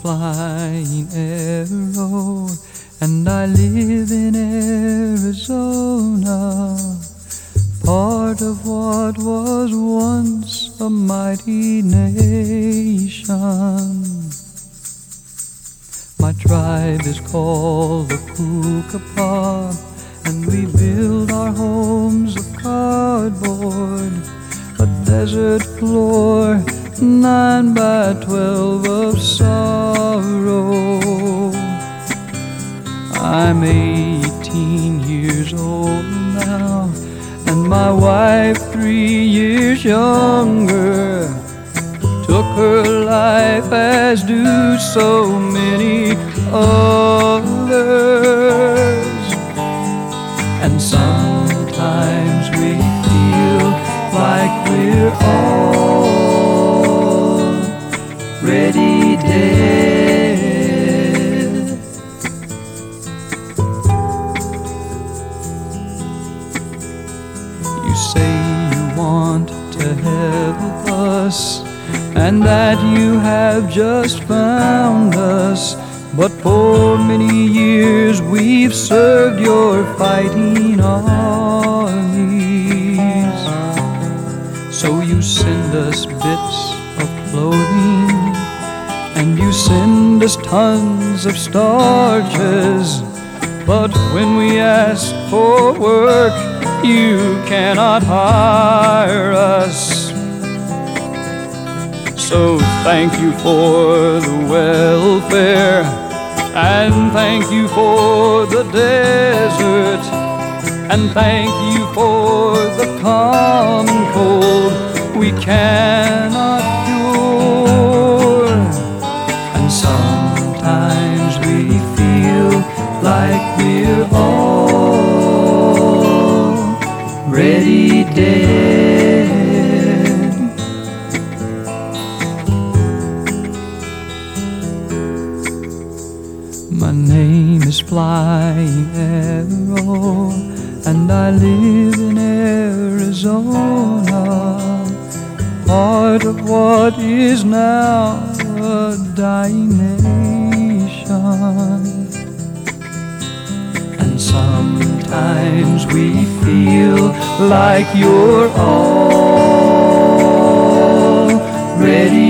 flying arrow, and I live in Arizona, part of what was once a mighty nation. My tribe is called the Cocopah, and we build our homes of cardboard, a desert floor, nine by twelve of sorrow. I'm 18 years old now, and my wife three years younger took her life as do so many others. And sometimes we feel like we're already dead. You say you want to help us and that you have just found us. But for many years we've served your fighting armies. So you send us bits of clothing and you send us tons of starches. But when we ask for work, you cannot hire us. So thank you for the welfare, and thank you for the desert, and thank you for the common cold we cannot name is Flying Arrow, and I live in Arizona, part of what is now a dying nation. And sometimes we feel like you're all ready